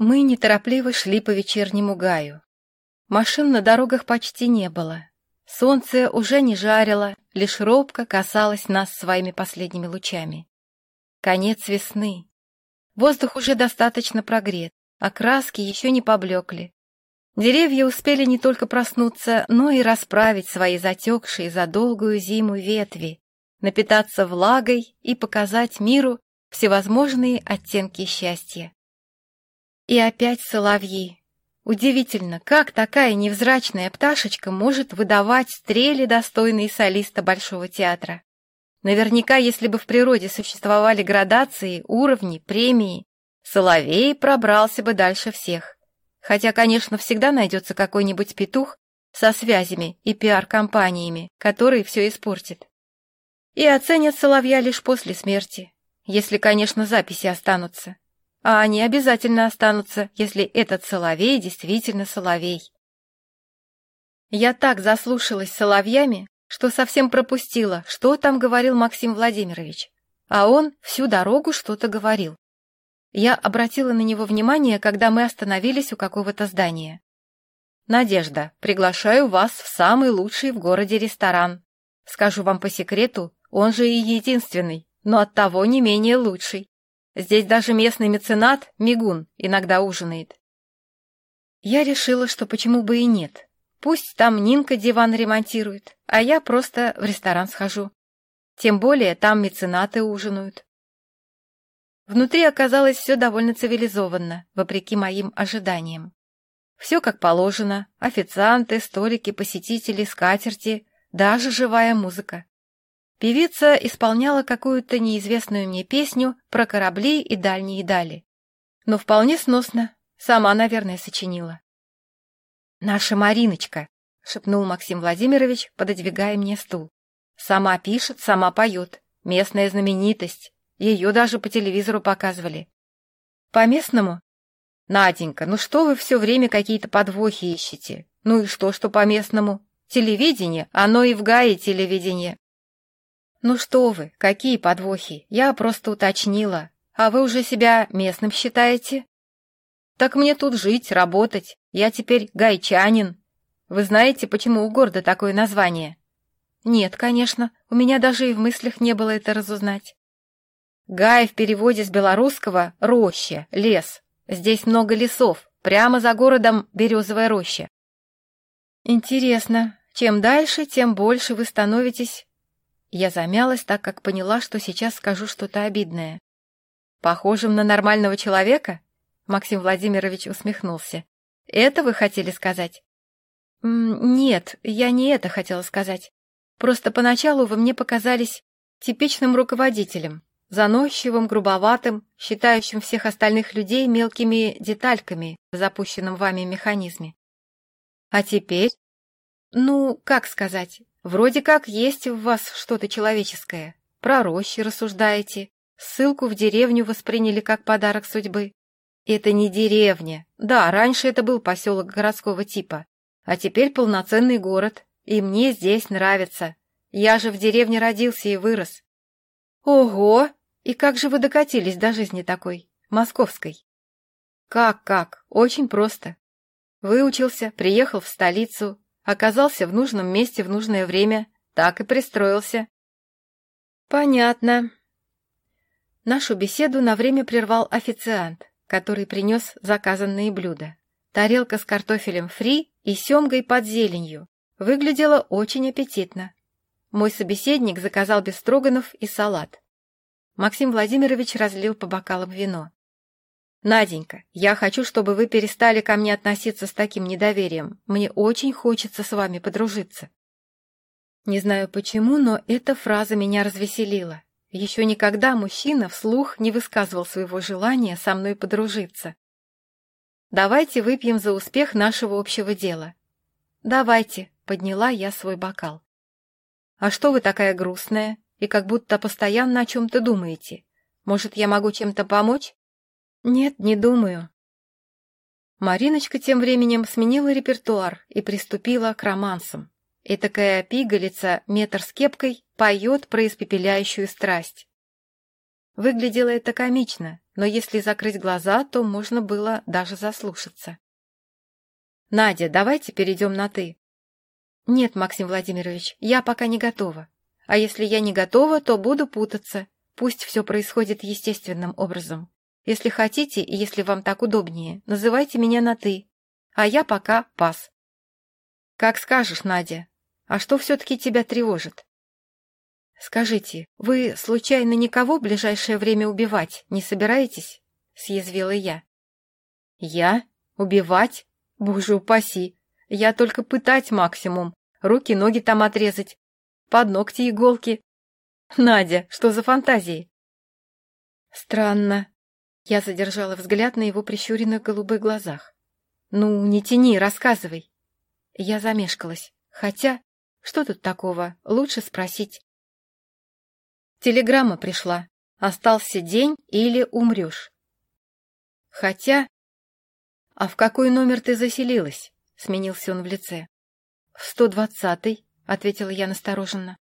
Мы неторопливо шли по вечернему гаю. Машин на дорогах почти не было. Солнце уже не жарило, лишь робко касалось нас своими последними лучами. Конец весны. Воздух уже достаточно прогрет, а краски еще не поблекли. Деревья успели не только проснуться, но и расправить свои затекшие за долгую зиму ветви, напитаться влагой и показать миру всевозможные оттенки счастья. И опять соловьи. Удивительно, как такая невзрачная пташечка может выдавать стрели, достойные солиста Большого театра. Наверняка, если бы в природе существовали градации, уровни, премии, Соловей пробрался бы дальше всех. Хотя, конечно, всегда найдется какой-нибудь петух со связями и пиар-компаниями, который все испортит. И оценят Соловья лишь после смерти, если, конечно, записи останутся. А они обязательно останутся, если этот Соловей действительно Соловей. Я так заслушалась соловьями, что совсем пропустила, что там говорил Максим Владимирович. А он всю дорогу что-то говорил. Я обратила на него внимание, когда мы остановились у какого-то здания. «Надежда, приглашаю вас в самый лучший в городе ресторан. Скажу вам по секрету, он же и единственный, но оттого не менее лучший. Здесь даже местный меценат, Мигун, иногда ужинает». Я решила, что почему бы и нет. Пусть там Нинка диван ремонтирует, а я просто в ресторан схожу. Тем более там меценаты ужинают. Внутри оказалось все довольно цивилизованно, вопреки моим ожиданиям. Все как положено, официанты, столики, посетители, скатерти, даже живая музыка. Певица исполняла какую-то неизвестную мне песню про корабли и дальние дали. Но вполне сносно, сама, наверное, сочинила. «Наша Мариночка», — шепнул Максим Владимирович, пододвигая мне стул. «Сама пишет, сама поет. Местная знаменитость. Ее даже по телевизору показывали». «По-местному?» «Наденька, ну что вы все время какие-то подвохи ищете? Ну и что, что по-местному? Телевидение, оно и в Гае телевидение». «Ну что вы, какие подвохи? Я просто уточнила. А вы уже себя местным считаете?» «Так мне тут жить, работать. Я теперь гайчанин. Вы знаете, почему у города такое название? Нет, конечно, у меня даже и в мыслях не было это разузнать. Гай в переводе с белорусского — роща, лес. Здесь много лесов, прямо за городом березовая роща. Интересно, чем дальше, тем больше вы становитесь... Я замялась, так как поняла, что сейчас скажу что-то обидное. Похожим на нормального человека? Максим Владимирович усмехнулся. Это вы хотели сказать? Нет, я не это хотела сказать. Просто поначалу вы мне показались типичным руководителем, заносчивым, грубоватым, считающим всех остальных людей мелкими детальками в запущенном вами механизме. А теперь? Ну, как сказать, вроде как есть в вас что-то человеческое. Про рощи рассуждаете, ссылку в деревню восприняли как подарок судьбы. Это не деревня. Да, раньше это был поселок городского типа, а теперь полноценный город, и мне здесь нравится. Я же в деревне родился и вырос. Ого! И как же вы докатились до жизни такой, московской? Как-как? Очень просто. Выучился, приехал в столицу, оказался в нужном месте в нужное время, так и пристроился. Понятно. Нашу беседу на время прервал официант который принес заказанные блюда. Тарелка с картофелем фри и семгой под зеленью. Выглядела очень аппетитно. Мой собеседник заказал бестроганов и салат. Максим Владимирович разлил по бокалам вино. «Наденька, я хочу, чтобы вы перестали ко мне относиться с таким недоверием. Мне очень хочется с вами подружиться». Не знаю почему, но эта фраза меня развеселила. Еще никогда мужчина вслух не высказывал своего желания со мной подружиться. «Давайте выпьем за успех нашего общего дела». «Давайте», — подняла я свой бокал. «А что вы такая грустная и как будто постоянно о чем-то думаете? Может, я могу чем-то помочь?» «Нет, не думаю». Мариночка тем временем сменила репертуар и приступила к романсам. Этакая пигалица, метр с кепкой, поет про испепеляющую страсть. Выглядело это комично, но если закрыть глаза, то можно было даже заслушаться. «Надя, давайте перейдем на «ты». «Нет, Максим Владимирович, я пока не готова. А если я не готова, то буду путаться. Пусть все происходит естественным образом. Если хотите и если вам так удобнее, называйте меня на «ты». А я пока пас». «Как скажешь, Надя. А что все-таки тебя тревожит?» «Скажите, вы случайно никого в ближайшее время убивать не собираетесь?» — съязвила я. «Я? Убивать? Боже упаси! Я только пытать максимум, руки-ноги там отрезать, под ногти иголки. Надя, что за фантазии?» «Странно». Я задержала взгляд на его прищуренных голубых глазах. «Ну, не тяни, рассказывай». Я замешкалась. Хотя, что тут такого, лучше спросить. Телеграмма пришла. Остался день или умрешь. Хотя... А в какой номер ты заселилась? Сменился он в лице. В сто двадцатый, ответила я настороженно.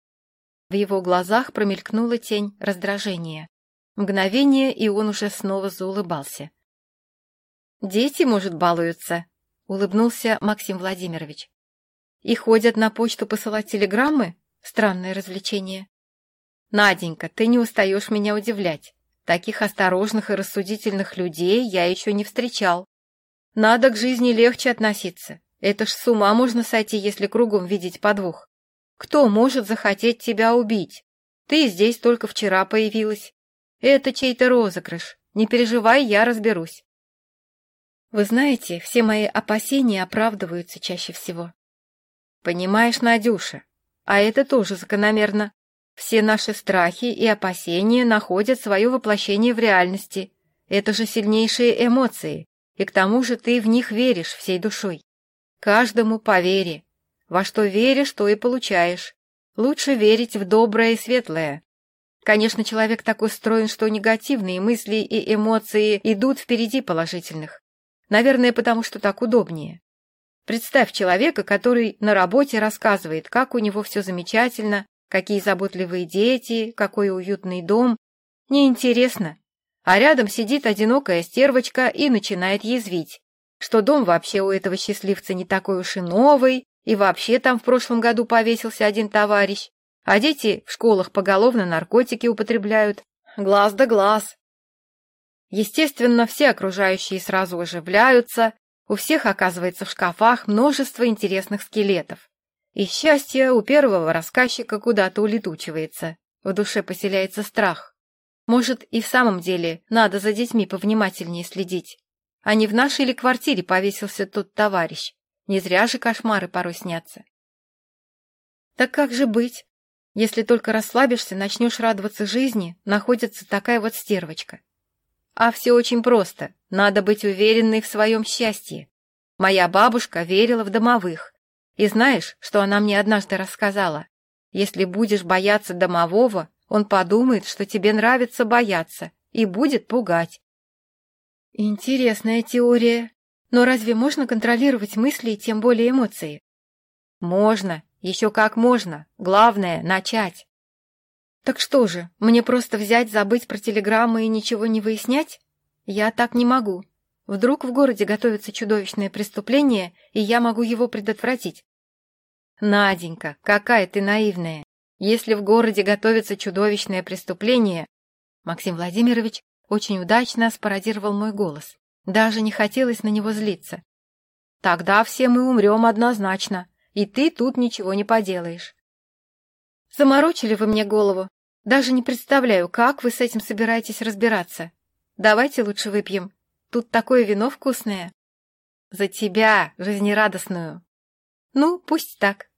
В его глазах промелькнула тень раздражения. Мгновение, и он уже снова заулыбался. «Дети, может, балуются?» — улыбнулся Максим Владимирович. «И ходят на почту посылать телеграммы? Странное развлечение». «Наденька, ты не устаешь меня удивлять. Таких осторожных и рассудительных людей я еще не встречал. Надо к жизни легче относиться. Это ж с ума можно сойти, если кругом видеть подвох. Кто может захотеть тебя убить? Ты здесь только вчера появилась. Это чей-то розыгрыш. Не переживай, я разберусь. Вы знаете, все мои опасения оправдываются чаще всего. Понимаешь, Надюша, а это тоже закономерно. Все наши страхи и опасения находят свое воплощение в реальности. Это же сильнейшие эмоции, и к тому же ты в них веришь всей душой. Каждому по вере. Во что веришь, то и получаешь. Лучше верить в доброе и светлое. Конечно, человек так устроен, что негативные мысли и эмоции идут впереди положительных. Наверное, потому что так удобнее. Представь человека, который на работе рассказывает, как у него все замечательно, Какие заботливые дети, какой уютный дом. Неинтересно. А рядом сидит одинокая стервочка и начинает язвить, что дом вообще у этого счастливца не такой уж и новый, и вообще там в прошлом году повесился один товарищ, а дети в школах поголовно наркотики употребляют. Глаз да глаз. Естественно, все окружающие сразу оживляются, у всех оказывается в шкафах множество интересных скелетов. И счастье у первого рассказчика куда-то улетучивается. В душе поселяется страх. Может, и в самом деле надо за детьми повнимательнее следить. А не в нашей ли квартире повесился тот товарищ? Не зря же кошмары порой снятся. Так как же быть? Если только расслабишься, начнешь радоваться жизни, находится такая вот стервочка. А все очень просто. Надо быть уверенной в своем счастье. Моя бабушка верила в домовых, и знаешь, что она мне однажды рассказала? Если будешь бояться домового, он подумает, что тебе нравится бояться, и будет пугать. Интересная теория. Но разве можно контролировать мысли и тем более эмоции? Можно, еще как можно. Главное — начать. Так что же, мне просто взять, забыть про телеграммы и ничего не выяснять? Я так не могу. Вдруг в городе готовится чудовищное преступление, и я могу его предотвратить. Наденька, какая ты наивная! Если в городе готовится чудовищное преступление... Максим Владимирович очень удачно спародировал мой голос. Даже не хотелось на него злиться. Тогда все мы умрем однозначно, и ты тут ничего не поделаешь. Заморочили вы мне голову. Даже не представляю, как вы с этим собираетесь разбираться. Давайте лучше выпьем. Тут такое вино вкусное. За тебя, жизнерадостную. Ну, пусть так.